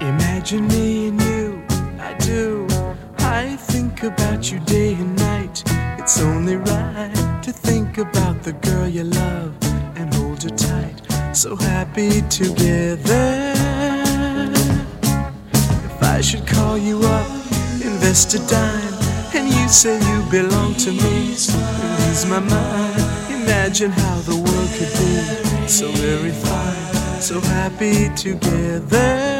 Imagine me and you, I do. I think about you day and night. It's only right to think about the girl you love and hold her tight. So happy together. If I should call you up, invest a dime, say you belong to me, ease my mind. Imagine how the world could be so very fine, so happy together.